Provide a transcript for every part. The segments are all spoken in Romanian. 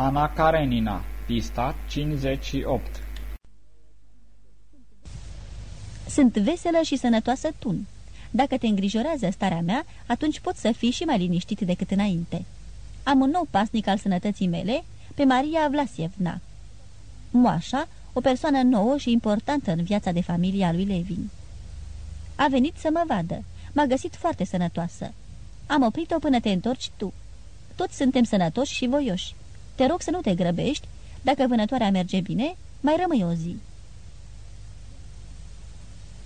Ana Karenina, pista 58 Sunt veselă și sănătoasă tun. Dacă te îngrijorează starea mea, atunci pot să fii și mai liniștit decât înainte. Am un nou pasnic al sănătății mele, pe Maria Vlasievna. Moașa, o persoană nouă și importantă în viața de familie a lui Levin. A venit să mă vadă. M-a găsit foarte sănătoasă. Am oprit-o până te întorci tu. Toți suntem sănătoși și voioși. Te rog să nu te grăbești. Dacă vânătoarea merge bine, mai rămâi o zi.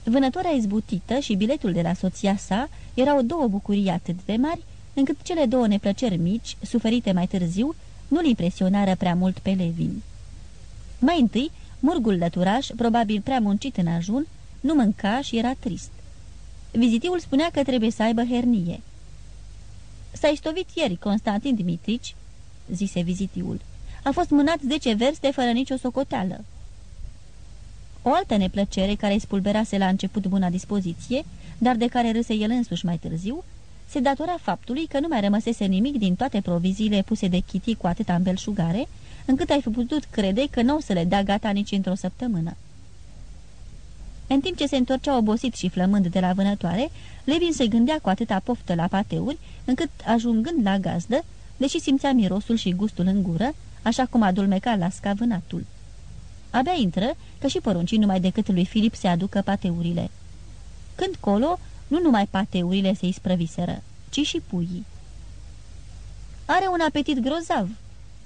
Vânătoarea izbutită și biletul de la soția sa erau două bucurii atât de mari, încât cele două neplăceri mici, suferite mai târziu, nu-l impresionară prea mult pe Levin. Mai întâi, murgul lăturaș, probabil prea muncit în ajun, nu mânca și era trist. Vizitiul spunea că trebuie să aibă hernie. S-a istovit ieri Constantin Dimitrici, zise vizitiul. A fost mânat zece verste fără nicio socoteală. O altă neplăcere care îi spulberase la început buna dispoziție, dar de care râse el însuși mai târziu, se datora faptului că nu mai rămăsese nimic din toate proviziile puse de Kitty cu atâta îmbelșugare, încât ai fi putut crede că nu o să le dea gata nici într-o săptămână. În timp ce se întorcea obosit și flămând de la vânătoare, Levin se gândea cu atâta poftă la pateuri, încât, ajungând la gazdă, deși simțea mirosul și gustul în gură, așa cum adulmeca lasca vânatul. Abia intră, că și poruncii numai decât lui Filip se aducă pateurile. Când colo, nu numai pateurile se isprăviseră, ci și puii. Are un apetit grozav,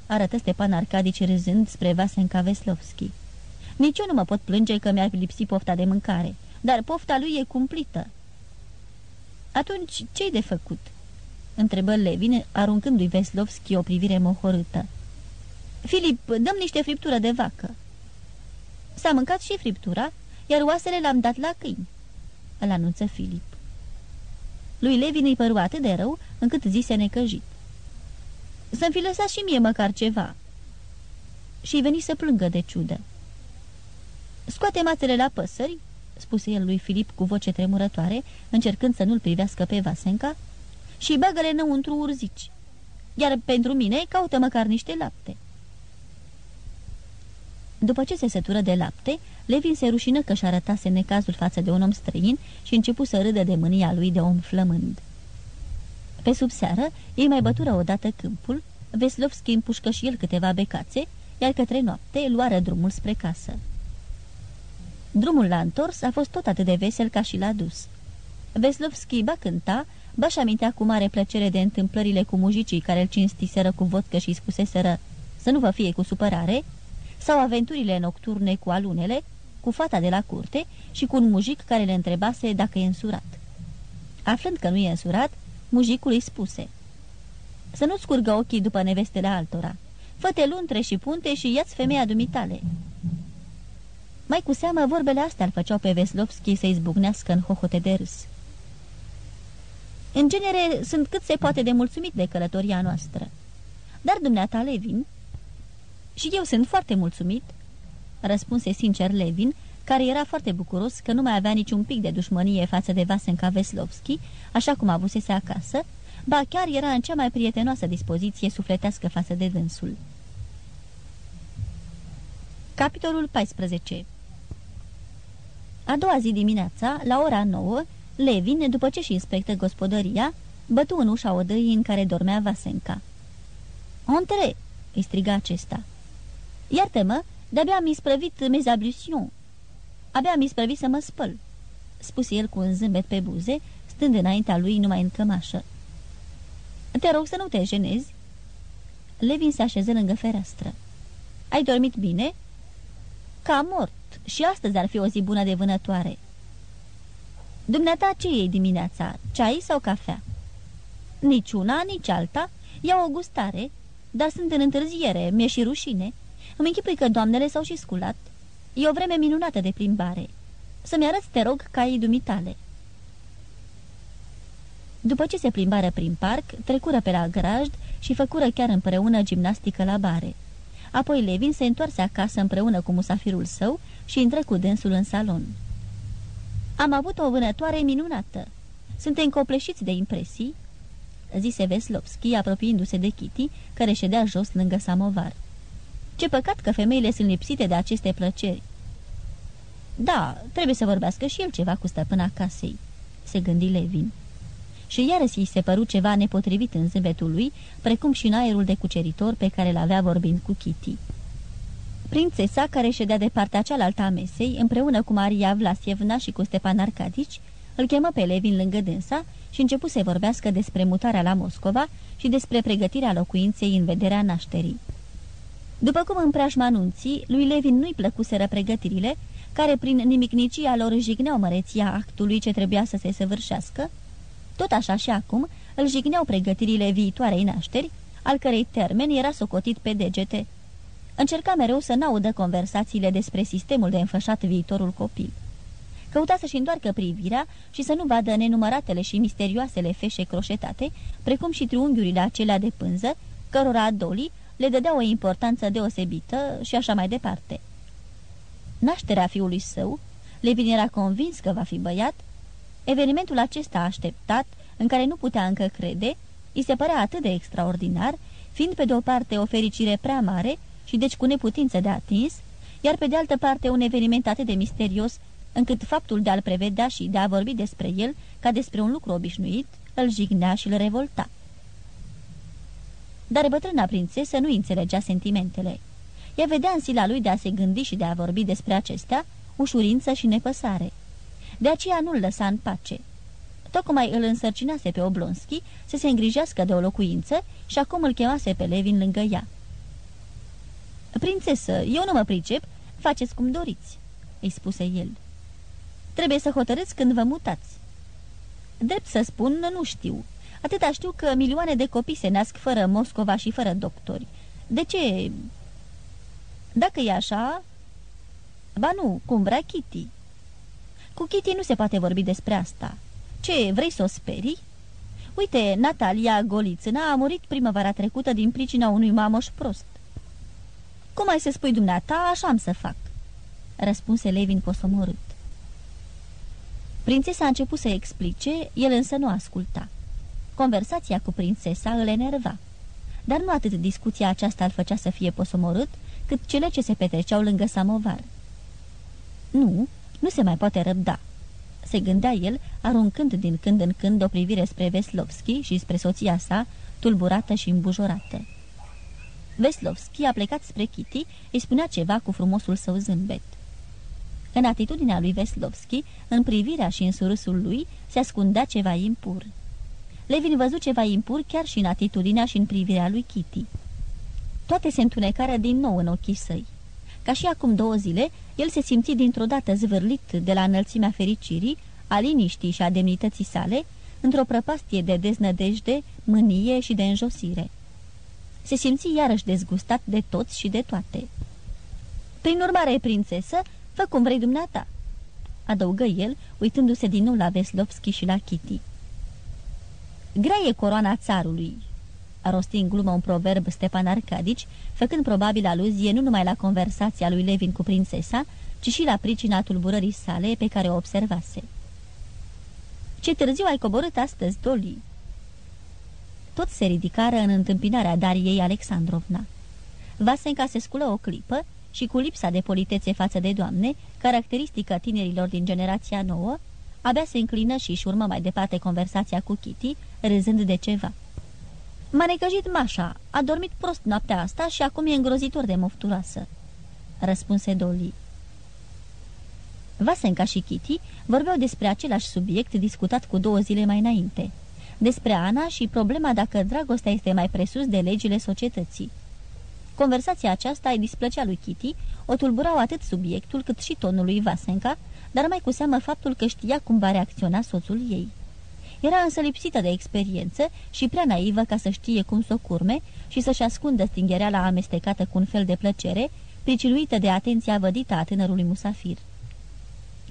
arătă Stepan Arcadici râzând spre Vasenka Veslovski. Nici eu nu mă pot plânge că mi-ar lipsi pofta de mâncare, dar pofta lui e cumplită. Atunci, ce-i de făcut?" Întrebă Levin, aruncându-i Veslovski o privire mohorâtă. Filip, dăm niște friptură de vacă." S-a mâncat și friptura, iar oasele l-am dat la câini," îl anunță Filip. Lui Levin îi păru atât de rău, încât zise necăjit. Să-mi fi lăsat și mie măcar ceva." Și veni să plângă de ciudă. Scoate mațele la păsări," spuse el lui Filip cu voce tremurătoare, încercând să nu-l privească pe Vasenca, și bagă-le înăuntru urzici. Iar pentru mine caută măcar niște lapte." După ce se sătură de lapte, Levin se rușină că și arătase necazul față de un om străin și începu să râdă de mânia lui de om flămând. Pe sub seară, ei mai bătură odată câmpul, Veslovski împușcă și el câteva becațe, iar către noapte luară drumul spre casă. Drumul la întors a fost tot atât de vesel ca și la dus. Veslovski ba cânta, ba și amintea cu mare plăcere de întâmplările cu mujicii care îl cinstiseră cu vodcă și spuseseră să nu vă fie cu supărare, sau aventurile nocturne cu alunele, cu fata de la curte și cu un mujic care le întrebase dacă e însurat. Aflând că nu e însurat, mujicul îi spuse Să nu scurgă ochii după nevestele altora. Fă-te luntre și punte și ia-ți femeia dumitale." Mai cu seamă, vorbele astea îl făceau pe Veslovski să izbucnească în hohote de râs. În genere, sunt cât se poate de mulțumit de călătoria noastră. Dar dumneata, Levin, și eu sunt foarte mulțumit," răspunse sincer Levin, care era foarte bucuros că nu mai avea niciun pic de dușmănie față de Vasenka Veslovski, așa cum avusese acasă, ba chiar era în cea mai prietenoasă dispoziție sufletească față de dânsul. Capitolul 14 A doua zi dimineața, la ora 9, Levin, după ce și inspectă gospodăria, bătu în ușa odăii în care dormea Vasenka. Entre!" îi striga acesta. Iartă-mă, de-abia am isprăvit mes ablutions. Abia am isprăvit să mă spăl," spuse el cu un zâmbet pe buze, stând înaintea lui numai în cămașă. Te rog să nu te jenezi." Levin se așeză lângă fereastră. Ai dormit bine?" Ca mort. Și astăzi ar fi o zi bună de vânătoare." Dumneata ce iei dimineața? Ceai sau cafea?" Nici nici alta. Iau o gustare, dar sunt în întârziere, mi-e și rușine." Îmi închipui că doamnele s-au și sculat. E o vreme minunată de plimbare. Să-mi arăți, te rog, caii dumitale." După ce se plimbară prin parc, trecură pe la grajd și făcură chiar împreună gimnastică la bare. Apoi Levin se întoarse acasă împreună cu musafirul său și intră cu dânsul în salon. Am avut o vânătoare minunată. Suntem copleșiți de impresii?" zise Veslovski, apropiindu-se de Kitty, care ședea jos lângă samovar. Ce păcat că femeile sunt lipsite de aceste plăceri. Da, trebuie să vorbească și el ceva cu stăpâna casei, se gândi Levin. Și iarăși îi se păru ceva nepotrivit în zâmbetul lui, precum și în aerul de cuceritor pe care l-avea vorbind cu Kitty. Prințesa, care ședea de partea cealaltă a mesei, împreună cu Maria Vlasievna și cu Stepan Arcadici, îl chemă pe Levin lângă dânsa și începu să vorbească despre mutarea la Moscova și despre pregătirea locuinței în vederea nașterii. După cum în preajma anunții, lui Levin nu-i plăcuseră pregătirile, care prin nimicnicia lor jigneau măreția actului ce trebuia să se săvârșească, tot așa și acum îl jigneau pregătirile viitoarei nașteri, al cărei termen era socotit pe degete. Încerca mereu să n-audă conversațiile despre sistemul de înfășat viitorul copil. Căuta să-și întoarcă privirea și să nu vadă nenumăratele și misterioasele feșe croșetate, precum și triunghiurile acelea de pânză, cărora Dolly le dădea o importanță deosebită și așa mai departe. Nașterea fiului său, Levin era convins că va fi băiat, evenimentul acesta așteptat, în care nu putea încă crede, îi se părea atât de extraordinar, fiind pe de o parte o fericire prea mare și deci cu neputință de atins, iar pe de altă parte un eveniment atât de misterios, încât faptul de a-l prevedea și de a vorbi despre el ca despre un lucru obișnuit, îl jignea și îl revolta. Dar bătrâna prințesă nu înțelegea sentimentele. Ea vedea în sila lui de a se gândi și de a vorbi despre acestea, ușurință și nepăsare. De aceea nu-l lăsa în pace. Tocmai îl însărcinase pe Oblonski să se îngrijească de o locuință și acum îl chemase pe Levin lângă ea. Prințesă, eu nu mă pricep, faceți cum doriți," îi spuse el. Trebuie să hotărâți când vă mutați." Drept să spun, nu știu. Atâta știu că milioane de copii se nasc fără Moscova și fără doctori. De ce dacă e așa... Ba nu, cum vrea Kitty. Cu Kitty nu se poate vorbi despre asta. Ce, vrei să o sperii? Uite, Natalia Golițâna a murit primăvara trecută din pricina unui mamoș prost. Cum ai să spui dumneata, așa am să fac, răspunse Levin posomorât. Prințesa a început să explice, el însă nu asculta. Conversația cu prințesa îl enerva. Dar nu atât discuția aceasta îl făcea să fie posomorât, cât cele ce se petreceau lângă samovar. Nu, nu se mai poate răbda, se gândea el, aruncând din când în când o privire spre Veslovski și spre soția sa, tulburată și îmbujorată. Veslovski a plecat spre Kitty, îi spunea ceva cu frumosul său zâmbet. În atitudinea lui Veslovski, în privirea și în surâsul lui, se ascundea ceva impur. Levin văzut ceva impur chiar și în atitudinea și în privirea lui Kitty. Toate se întunecară din nou în ochii săi. Ca și acum două zile, el se simți dintr-o dată zvârlit de la înălțimea fericirii, a liniștii și a demnității sale, într-o prăpastie de deznădejde, mânie și de înjosire. Se simți iarăși dezgustat de toți și de toate. Prin urmare, prințesă, fă cum vrei dumneata, adăugă el, uitându-se din nou la Veslovski și la Kitty. Grea e coroana țarului, a rosti în glumă un proverb Stepan Arcadici, făcând probabil aluzie nu numai la conversația lui Levin cu prințesa, ci și la pricina tulburării sale pe care o observase. Ce târziu ai coborât astăzi, Doli?" Tot se ridicară în întâmpinarea Dariei Alexandrovna. Vasenca se sculă o clipă și cu lipsa de politețe față de doamne, caracteristică tinerilor din generația nouă, abia se înclină și își urmă mai departe conversația cu Kitty, râzând de ceva. M-a necăjit Mașa, a dormit prost noaptea asta și acum e îngrozitor de mofturoasă," răspunse Dolly. Vasenca și Kitty vorbeau despre același subiect discutat cu două zile mai înainte, despre Ana și problema dacă dragostea este mai presus de legile societății. Conversația aceasta îi displăcea lui Kitty, o tulburau atât subiectul cât și tonul lui Vasenca, dar mai cu seamă faptul că știa cum va reacționa soțul ei. Era însă lipsită de experiență și prea naivă ca să știe cum să o curme și să-și ascundă stinghereala amestecată cu un fel de plăcere, pricinuită de atenția vădită a tânărului musafir.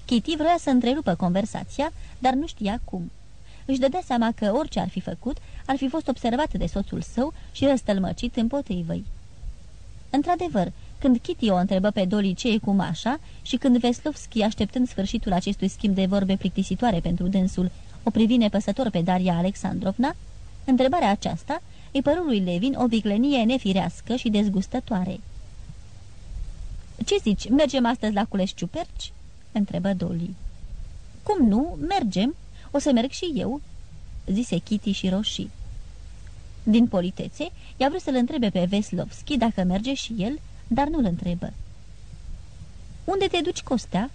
Kitty vrea să întrerupă conversația, dar nu știa cum. Își dădea seama că orice ar fi făcut, ar fi fost observat de soțul său și răstălmăcit împotrivă-i. Într-adevăr, când Kitty o întrebă pe Dolly ce e cu Mașa și când Veslovski, așteptând sfârșitul acestui schimb de vorbe plictisitoare pentru dânsul, o privi nepăsător pe Daria Alexandrovna, Întrebarea aceasta îi păru lui Levin o viclenie nefirească și dezgustătoare. Ce zici, mergem astăzi la culeș ciuperci?" întrebă Dolly. Cum nu? Mergem. O să merg și eu," zise Kitty și roșii. Din politețe, i-a vrut să-l întrebe pe Veslovski dacă merge și el, dar nu-l întrebă. Unde te duci, Costea?"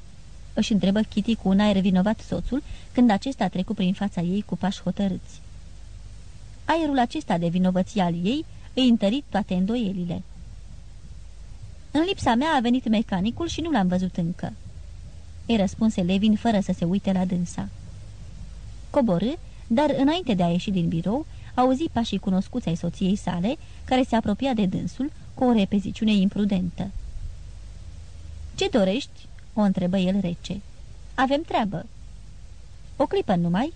își întrebă Kitty cu un aer vinovat soțul, când acesta a trecut prin fața ei cu pași hotărâți. Aerul acesta de vinovăție al ei îi întărit toate îndoielile. În lipsa mea a venit mecanicul și nu l-am văzut încă." Îi răspunse Levin fără să se uite la dânsa. Coborâ, dar înainte de a ieși din birou, auzi pașii cunoscuți ai soției sale, care se apropia de dânsul cu o repeziciune imprudentă. Ce dorești?" o întrebă el rece. Avem treabă." O clipă numai?"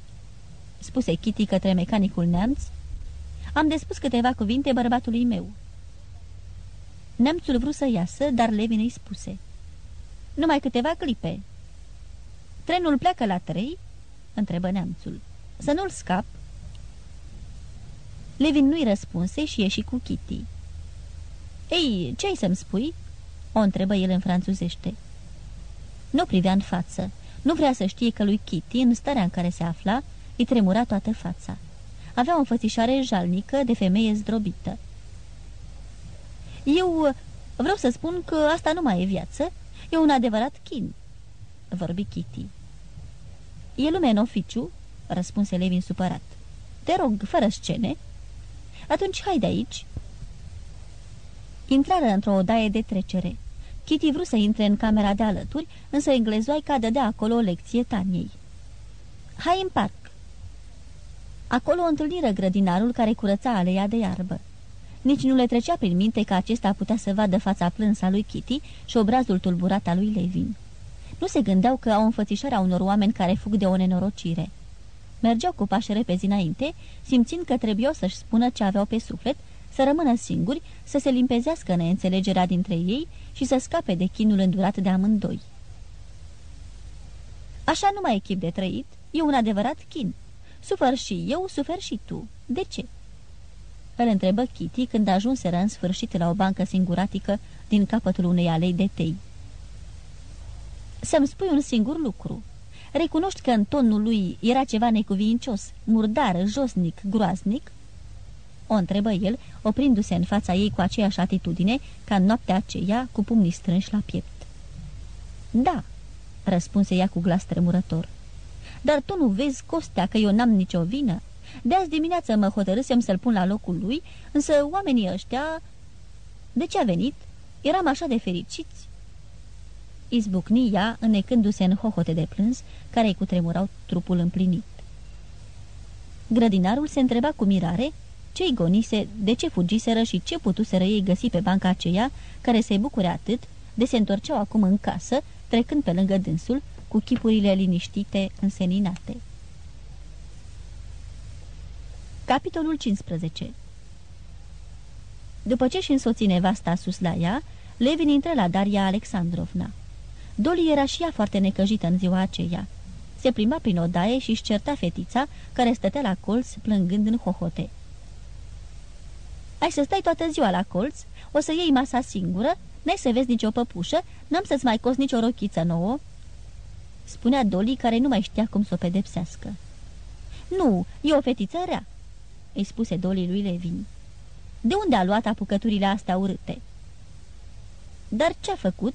spuse Kitty către mecanicul neamț. Am de spus câteva cuvinte bărbatului meu." Neamțul vrut să iasă, dar Levin îi spuse. Numai câteva clipe." Trenul pleacă la trei?" Întrebă neamțul. Să nu-l scap?" Levin nu-i răspunse și ieși cu Kitty. Ei, ce ai să-mi spui?" o întrebă el în franțuzește. Nu privea în față. Nu vrea să știe că lui Kitty, în starea în care se afla, îi tremura toată fața. Avea o înfățișare jalnică de femeie zdrobită. Eu vreau să spun că asta nu mai e viață, e un adevărat chin," vorbi Kitty. E lume în oficiu?" răspunse Levin supărat. Te rog, fără scene." Atunci hai de aici." Intrară într-o odaie de trecere. Kitty vrut să intre în camera de alături, însă englezoaica dădea acolo o lecție Taniei. Hai în parc." Acolo o întâlniră grădinarul care curăța aleia de iarbă. Nici nu le trecea prin minte că acesta putea să vadă fața plânsă a lui Kitty și obrazul tulburat al lui Levin. Nu se gândeau că au înfățișarea unor oameni care fug de o nenorocire. Mergeau cu pași repezi înainte, simțind că trebuiau să-și spună ce aveau pe suflet, să rămână singuri, să se limpezească neînțelegerea dintre ei și să scape de chinul îndurat de amândoi. Așa nu mai e chip de trăit, e un adevărat chin. Sufăr și eu, sufer și tu. De ce?" Îl întrebă Kitty când ajunseră în sfârșit la o bancă singuratică din capătul unei alei de tei. Să-mi spui un singur lucru. Recunoști că în tonul lui era ceva necuvincios, murdar, josnic, groaznic?" O întrebă el, oprindu-se în fața ei cu aceeași atitudine ca în noaptea aceea, cu pumnii strânși la piept. Da," răspunse ea cu glas tremurător. Dar tu nu vezi, Costea, că eu n-am nicio vină? De azi dimineață mă hotărâsem să-l pun la locul lui, însă oamenii ăștia... De ce a venit? Eram așa de fericiți." Izbucni ea, înnecându-se în hohote de plâns, care îi cutremurau trupul împlinit. Grădinarul se întreba cu mirare ce-i gonise, de ce fugiseră și ce putuseră ei găsi pe banca aceea, care se bucure atât, de se întorceau acum în casă, trecând pe lângă dânsul, cu chipurile liniștite, înseninate. Capitolul 15 După ce și însoți nevasta sus la ea, Levin intră la Daria Alexandrovna. Doli era și ea foarte necăjită în ziua aceea. Se plimba prin odaie și-și certa fetița, care stătea la colț, plângând în hohote. Ai să stai toată ziua la colț, o să iei masa singură, n-ai să vezi nicio păpușă, n-am să-ți mai cost nicio rochiță nouă." Spunea Doli, care nu mai știa cum să o pedepsească. Nu, e o fetiță rea," îi spuse Doli lui Levin. De unde a luat apucăturile astea urâte?" Dar ce-a făcut?"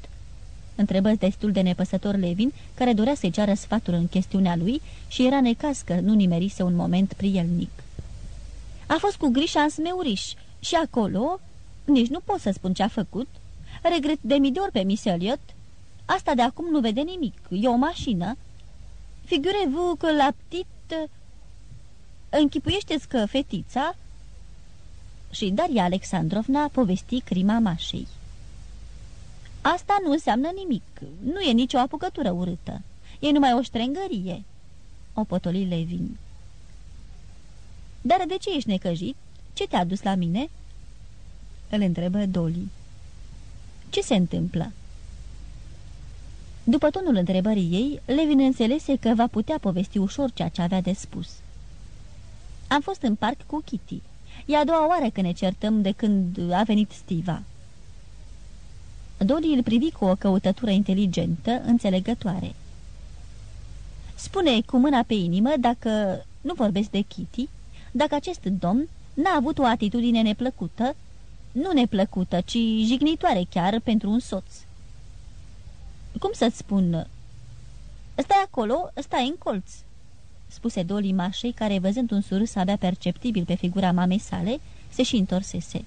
Întrebă destul de nepăsător Levin, care dorea să-i ceară sfatul în chestiunea lui și era necaz că nu nimerise un moment prielnic. A fost cu grișa în smeuriș și acolo nici nu pot să spun ce a făcut. Regret de mii de ori pe Miss Elliot. Asta de acum nu vede nimic. E o mașină. Figurez-vă că la ptit... Închipuiește-ți că fetița... Și Daria Alexandrovna povesti crima mașei. Asta nu înseamnă nimic. Nu e nicio apucătură urâtă. E numai o ștrengărie. O potoli Levin. Dar de ce ești necăjit? Ce te-a dus la mine?" Îl întrebă Dolly. Ce se întâmplă?" După tonul întrebării ei, Levin înțelese că va putea povesti ușor ceea ce avea de spus. Am fost în parc cu Kitty. E a doua oară că ne certăm de când a venit Stiva." Dolly îl privi cu o căutătură inteligentă, înțelegătoare. Spune cu mâna pe inimă dacă nu vorbesc de Kitty, dacă acest domn n-a avut o atitudine neplăcută, nu neplăcută, ci jignitoare chiar pentru un soț. Cum să-ți spun? Stai acolo, stai în colț, spuse Dolly Mașei, care, văzând un surâs abia perceptibil pe figura mamei sale, se și întorsese.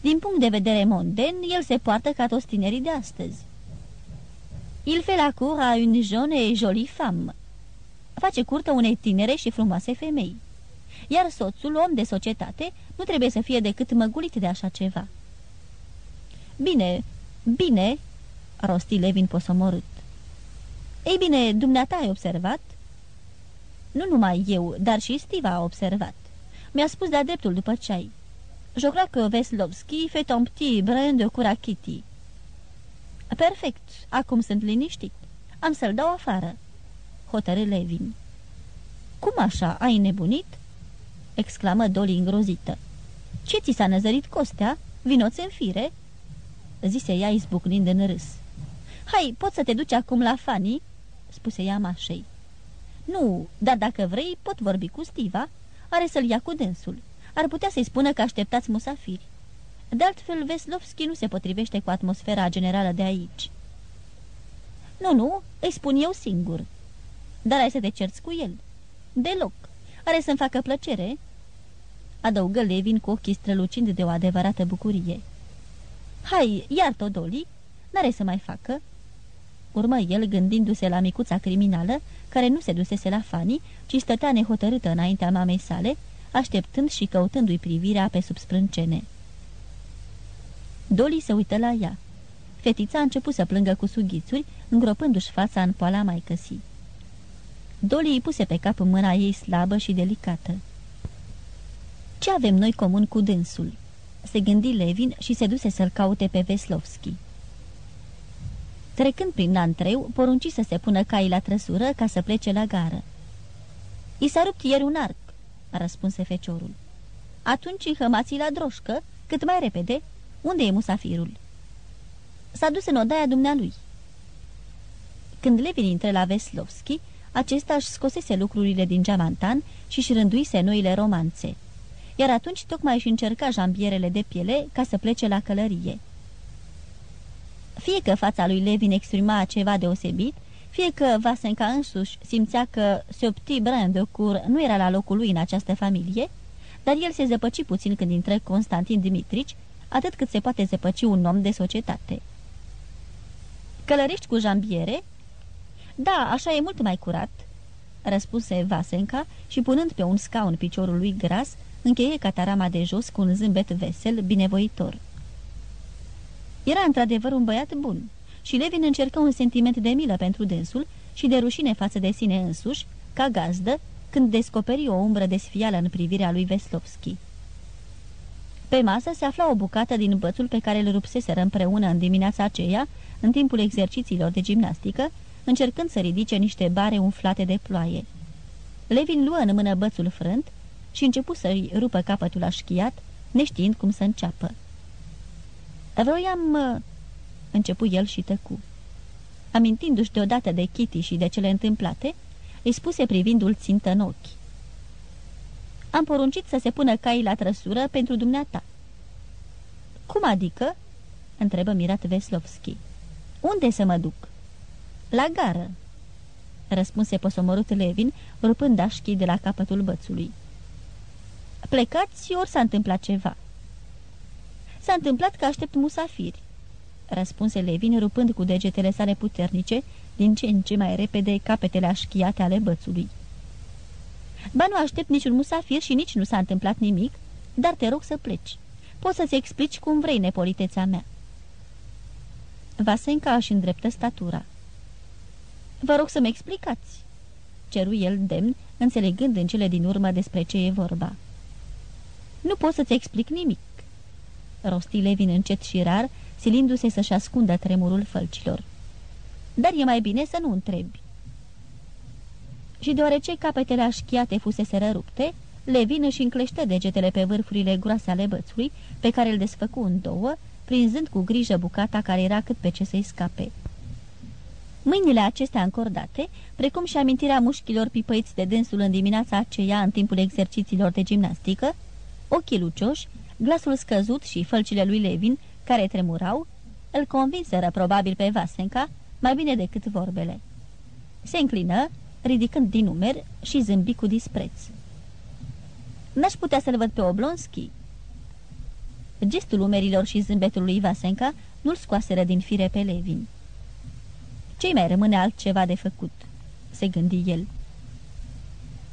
Din punct de vedere monden, el se poartă ca toți tinerii de astăzi. Il fait la cour à une jeune et jolie femme. Face curtă unei tinere și frumoase femei. Iar soțul, om de societate, nu trebuie să fie decât măgulit de așa ceva. Bine, bine, rosti Levin posomorât. Ei bine, dumneata ai observat? Nu numai eu, dar și Stiva a observat. Mi-a spus de-a dreptul după ceai. Je crois que Veslovski fait un petit brin de cura Kitty. Perfect, acum sunt liniștit. Am să-l dau afară. Hotărâ Levin. Cum așa, ai nebunit? exclamă Dolly îngrozită. Ce ți s-a năzărit costea? Vinoți în fire?" zise ea izbucnind în râs. Hai, poți să te duci acum la Fanny?" spuse ea mașei. Nu, dar dacă vrei, pot vorbi cu Stiva. Are să-l ia cu dânsul. Ar putea să-i spună că așteptați musafiri. De altfel, Veslovski nu se potrivește cu atmosfera generală de aici." Nu, nu, îi spun eu singur." Dar ai să te cerți cu el." Deloc. Are să-mi facă plăcere?" Adăugă Levin cu ochii strălucind de o adevărată bucurie. Hai, iar-o, Doli, n-are să mai facă." Urmă el gândindu-se la micuța criminală, care nu se dusese la Fani, ci stătea nehotărâtă înaintea mamei sale, așteptând și căutându-i privirea pe sub sprâncene. Doli se uită la ea. Fetița a început să plângă cu sughițuri, îngropându-și fața în poala mai căsii. Doli îi puse pe cap mâna ei slabă și delicată. Ce avem noi comun cu dânsul?" se gândi Levin și se duse să-l caute pe Veslovski. Trecând prin Nantreu, porunci să se pună cai la trăsură ca să plece la gară. I s-a rupt ieri un arc," răspunse feciorul. Atunci înhămați la droșcă, cât mai repede. Unde e musafirul?" S-a dus în odaia dumnealui." Când Levin intră la Veslovski, acesta își scosese lucrurile din geamantan și își rânduise noile romanțe. Iar atunci tocmai își încerca jambierele de piele ca să plece la călărie. Fie că fața lui Levin exprima ceva deosebit, fie că Vasenca însuși simțea că Seopti Brandocur nu era la locul lui în această familie, dar el se zăpăci puțin când intră Constantin Dimitrici, atât cât se poate zăpăci un om de societate. Călărești cu jambiere?" Da, așa e mult mai curat," răspunse Vasenca și punând pe un scaun piciorul lui gras, încheie catarama de jos cu un zâmbet vesel, binevoitor. Era într-adevăr un băiat bun și Levin încercă un sentiment de milă pentru dânsul și de rușine față de sine însuși, ca gazdă, când descoperi o umbră de sfială în privirea lui Veslovski. Pe masă se afla o bucată din bățul pe care îl rupseseră împreună în dimineața aceea, în timpul exercițiilor de gimnastică, încercând să ridice niște bare umflate de ploaie. Levin luă în mână bățul frânt și începu să-i rupă capătul așchiat, neștiind cum să înceapă. Vroiam... Începu el și tăcu. Amintindu-și deodată de Kitty și de cele întâmplate, îi spuse privindu-l țintă în ochi. Am poruncit să se pună cai la trăsură pentru dumneata. Cum adică?" întrebă mirat Veslovski. Unde să mă duc?" La gară," răspunse posomorât Levin, rupând așchii de la capătul bățului. Plecați, ori s-a întâmplat ceva." S-a întâmplat că aștept musafiri," răspunse Levin, rupând cu degetele sale puternice, din ce în ce mai repede capetele așchiate ale bățului. Ba nu aștept niciun musafir și nici nu s-a întâmplat nimic, dar te rog să pleci. Poți să-ți explici cum vrei nepoliteța mea." Vasenca își îndreptă statura. Vă rog să-mi explicați," ceru el demn, înțelegând în cele din urmă despre ce e vorba. Nu pot să-ți explic nimic," rosti Levin încet și rar, silindu-se să-și ascundă tremurul fălcilor. Dar e mai bine să nu întrebi." Și deoarece capetele așchiate fusese rupte, Levin își înclește degetele pe vârfurile groase ale bățului, pe care îl desfăcu în două, prinzând cu grijă bucata care era cât pe ce să-i scape. Mâinile acestea încordate, precum și amintirea mușchilor pipăiți de dânsul în dimineața aceea în timpul exercițiilor de gimnastică, ochii lucioși, glasul scăzut și fălcile lui Levin, care tremurau, îl convinseră probabil pe Vasenca mai bine decât vorbele. Se înclină, ridicând din numer și zâmbi cu dispreț. N-aș putea să-l văd pe Oblonski?" Gestul umerilor și zâmbetul lui Vasenca nu-l scoaseră din fire pe Levin. Ce-i mai rămâne altceva de făcut?" se gândi el.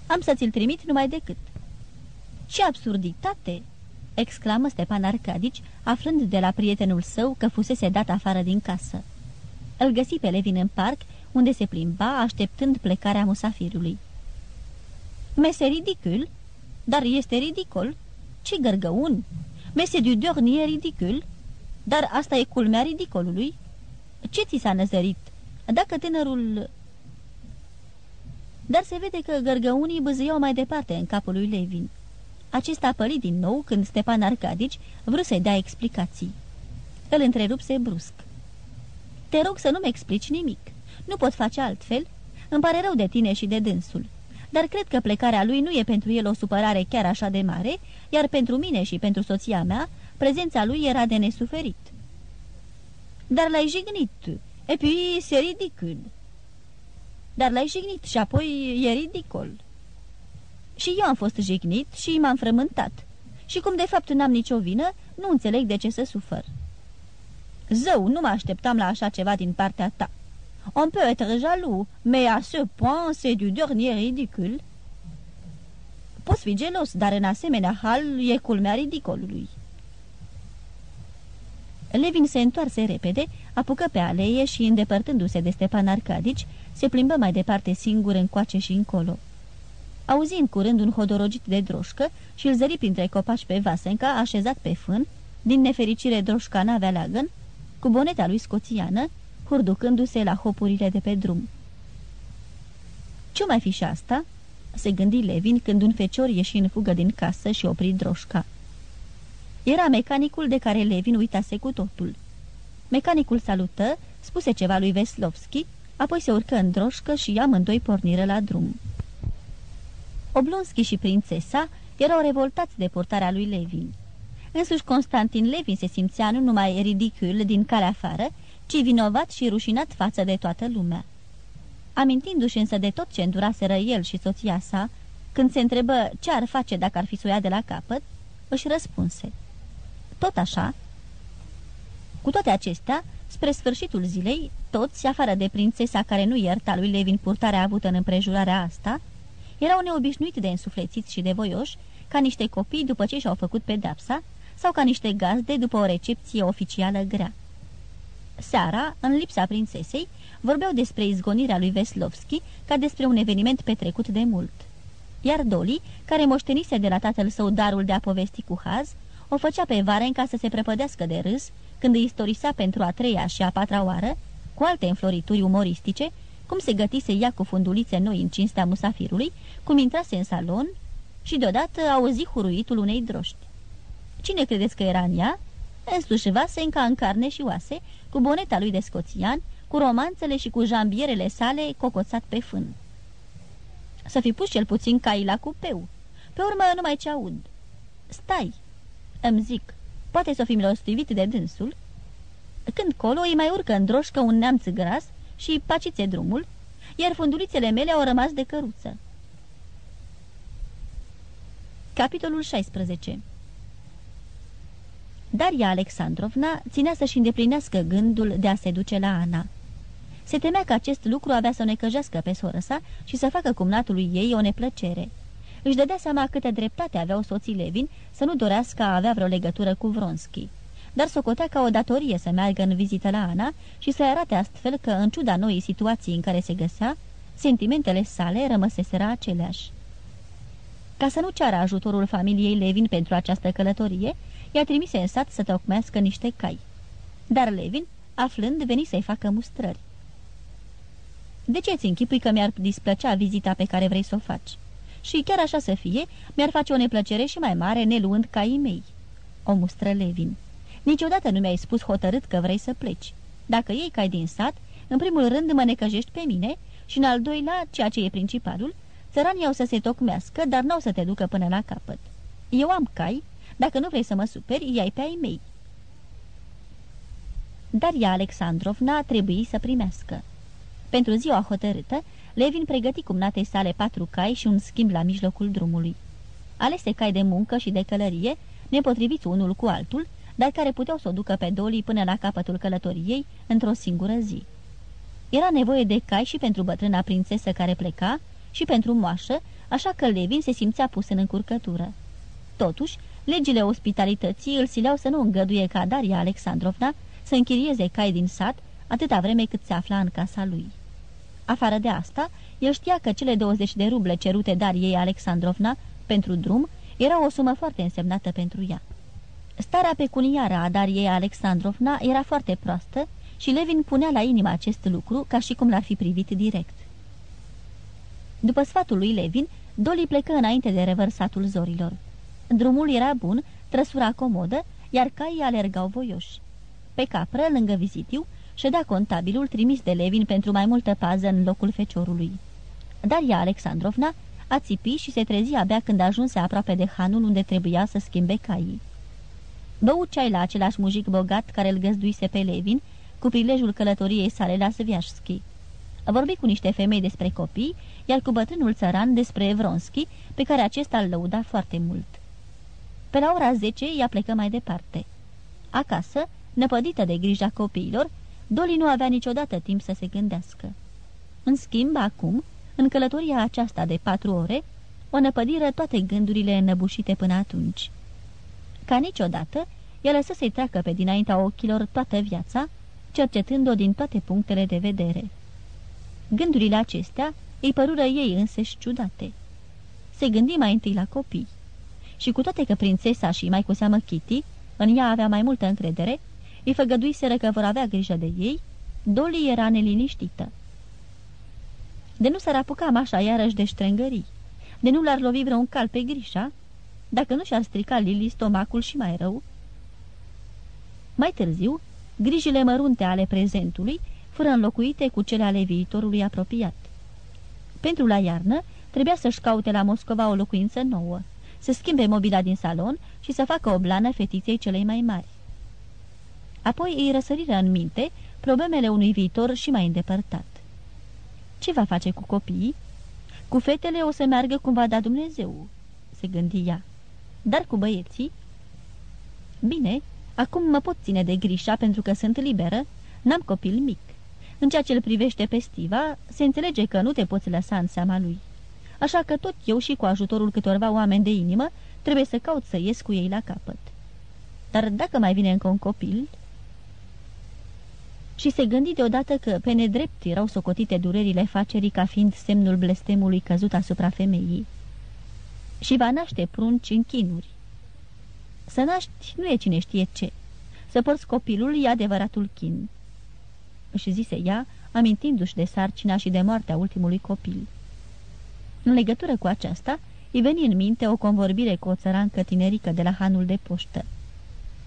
Am să ți-l trimit numai decât." Ce absurditate!" Exclamă Stepan Arcadici, aflând de la prietenul său că fusese dat afară din casă. Îl găsi pe Levin în parc, unde se plimba, așteptând plecarea musafirului. Mese ridicul? Dar este ridicol? Ce gărgăun! Mese du dorni e ridicul? Dar asta e culmea ridicolului? Ce ți s-a năzărit? Dacă tânărul... Dar se vede că gărgăunii băzâiau mai departe în capul lui Levin. Acesta păli din nou când Stepan Arcadici vrut să-i dea explicații. Îl întrerupse brusc. Te rog să nu-mi explici nimic. Nu pot face altfel. Îmi pare rău de tine și de dânsul. Dar cred că plecarea lui nu e pentru el o supărare chiar așa de mare, iar pentru mine și pentru soția mea, prezența lui era de nesuferit. Dar l-ai jignit. E puis, c'est ridicul. Dar l-ai jignit și apoi e ridicol. Și eu am fost jignit și m-am frământat. Și cum de fapt n-am nicio vină, nu înțeleg de ce să sufăr. Zău, nu mă așteptam la așa ceva din partea ta. On peut être jaloux, mais à ce point c'est du dernier ridicul. Poți fi gelos, dar în asemenea hal e culmea ridicolului. Levin se întoarse repede, apucă pe aleie și, îndepărtându-se de Stepan Arcadici, se plimbă mai departe singur încoace și încolo. Auzi în curând un hodorogit de droșcă și îl zări printre copaci pe Vasenca, așezat pe fân, din nefericire droșca n-avea leagăn, cu boneta lui scoțiană, hurducându-se la hopurile de pe drum. Ce mai fi și asta?" se gândi Levin când un fecior ieși în fugă din casă și opri droșca. Era mecanicul de care Levin uitase cu totul. Mecanicul salută, spuse ceva lui Veslovski, apoi se urcă în droșcă și amândoi porniră la drum. Oblonski și prințesa erau revoltați de purtarea lui Levin. Însuși Constantin Levin se simțea nu numai ridicul din calea afară, ci vinovat și rușinat față de toată lumea. Amintindu-și însă de tot ce înduraseră el și soția sa, când se întrebă ce ar face dacă ar fi suia de la capăt, își răspunse. Tot așa. Cu toate acestea, spre sfârșitul zilei, toți, afară de prințesa care nu ierta lui Levin purtarea avută în împrejurarea asta, erau neobișnuit de însuflețiți și de voioși, ca niște copii după ce și-au făcut pedapsa, sau ca niște gazde după o recepție oficială grea. Seara, în lipsa prințesei, vorbeau despre izgonirea lui Veslovski ca despre un eveniment petrecut de mult. Iar Doli, care moștenise de la tatăl său darul de a povesti cu haz, o făcea pe Varenca să se prăpădească de râs când îi istorisa pentru a treia și a patra oară, cu alte înflorituri umoristice, cum se gătise ea cu fundulițe noi în cinstea musafirului, cum intrase în salon și deodată auzi huruitul unei droști. Cine credeți că era în ea? Însuși Vasenca în carne și oase, cu boneta lui de scoțian, cu romanțele și cu jambierele sale cocoțat pe fân. Să fi pus cel puțin cai la cupeu. Pe urmă numai ce aud. Stai, îmi zic, poate să fi milostivit de dânsul? Când colo îi mai urcă în droșcă un neamț gras și pacițe drumul, iar fundulițele mele au rămas de căruță. Capitolul 16 Daria Alexandrovna ținea să-și îndeplinească gândul de a se duce la Ana. Se temea că acest lucru avea să o necăjească pe soră sa și să facă cumnatului ei o neplăcere. Își dădea seama câtă dreptate aveau soții Levin să nu dorească a avea vreo legătură cu Vronski. Dar socotea ca o datorie să meargă în vizită la Ana și să arate astfel că, în ciuda noii situații în care se găsea, sentimentele sale rămăseseră aceleași. Ca să nu ceară ajutorul familiei Levin pentru această călătorie, i-a trimis în sat să tocmească niște cai. Dar Levin, aflând, veni să-i facă mustrări. De ce ți închipui că mi-ar displăcea vizita pe care vrei să o faci? Și chiar așa să fie, mi-ar face o neplăcere și mai mare neluând caii mei." O mustră Levin. Niciodată nu mi-ai spus hotărât că vrei să pleci. Dacă ei cai din sat, în primul rând mă necăjești pe mine și în al doilea, ceea ce e principalul, țăranii au să se tocmească, dar n-au să te ducă până la capăt. Eu am cai, dacă nu vrei să mă superi, iai pe ai mei." Daria Alexandrovna trebuie să primească. Pentru ziua hotărâtă, Levin pregăti cumnatei sale patru cai și un schimb la mijlocul drumului. Alese cai de muncă și de călărie, nepotriviți unul cu altul, dar care puteau să o ducă pe dolii până la capătul călătoriei într-o singură zi. Era nevoie de cai și pentru bătrâna prințesă care pleca și pentru moașă, așa că Levin se simțea pus în încurcătură. Totuși, legile ospitalității îl sileau să nu îngăduie ca Daria Alexandrovna să închirieze cai din sat atâta vreme cât se afla în casa lui. Afară de asta, el știa că cele 20 de ruble cerute Dariei Alexandrovna pentru drum era o sumă foarte însemnată pentru ea. Starea pecuniară a Dariei Alexandrovna era foarte proastă și Levin punea la inimă acest lucru ca și cum l-ar fi privit direct. După sfatul lui Levin, Dolly plecă înainte de revărsatul zorilor. Drumul era bun, trăsura comodă, iar caii alergau voioși. Pe capră, lângă vizitiu, ședea contabilul trimis de Levin pentru mai multă pază în locul feciorului. Daria Alexandrovna a țipit și se trezi abia când ajunse aproape de hanul unde trebuia să schimbe caii. Băut ceai la același mujic bogat care îl găzduise pe Levin, cu prilejul călătoriei sale la Sviașski. Vorbi cu niște femei despre copii, iar cu bătrânul țăran despre Evronski, pe care acesta îl lăuda foarte mult. Pe la ora 10 ea plecă mai departe. Acasă, năpădită de grija copiilor, Doli nu avea niciodată timp să se gândească. În schimb, acum, în călătoria aceasta de patru ore, o năpădiră toate gândurile înnăbușite până atunci. Ca niciodată, ea lăsă să-i treacă pe dinaintea ochilor toată viața, cercetând-o din toate punctele de vedere. Gândurile acestea îi părură ei însăși ciudate. Se gândi mai întâi la copii. Și cu toate că prințesa și mai cu seamă Kitty în ea avea mai multă încredere, îi făgăduiseră că vor avea grijă de ei, Dolly era neliniștită. De nu s-ar apuca mașa iarăși de ștrengării, de nu l-ar lovi vreun cal pe grișa, dacă nu și-ar strica Lili stomacul și mai rău. Mai târziu, grijile mărunte ale prezentului fură înlocuite cu cele ale viitorului apropiat. Pentru la iarnă, trebuia să-și caute la Moscova o locuință nouă, să schimbe mobila din salon și să facă o blană fetiței celei mai mari. Apoi îi răsăriră în minte problemele unui viitor și mai îndepărtat. Ce va face cu copiii? Cu fetele o să meargă cum va da Dumnezeu, se gândi ea. Dar cu băieții? Bine, acum mă pot ține de grișa pentru că sunt liberă, n-am copil mic. În ceea ce îl privește pe Stiva, se înțelege că nu te poți lăsa în seama lui. Așa că tot eu și cu ajutorul câtorva oameni de inimă trebuie să caut să ies cu ei la capăt. Dar dacă mai vine încă un copil, și se gândi deodată că pe nedrept erau socotite durerile facerii ca fiind semnul blestemului căzut asupra femeii. Și va naște prunci în chinuri. Să naști nu e cine știe ce. Să porți copilul e adevăratul chin. Își zise ea, amintindu-și de sarcina și de moartea ultimului copil. În legătură cu aceasta, îi veni în minte o convorbire cu o țărancă tinerică de la hanul de poștă.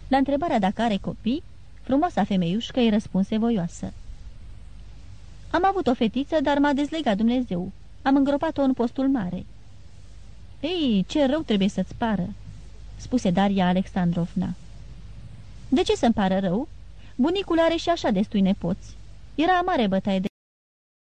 La întrebarea dacă are copii, Frumoasa femeiușcă îi răspunse voioasă. Am avut o fetiță, dar m-a dezlegat Dumnezeu. Am îngropat-o în postul mare." Ei, ce rău trebuie să-ți pară," spuse Daria Alexandrovna. De ce să-mi pară rău? Bunicul are și așa destui nepoți. Era mare bătaie de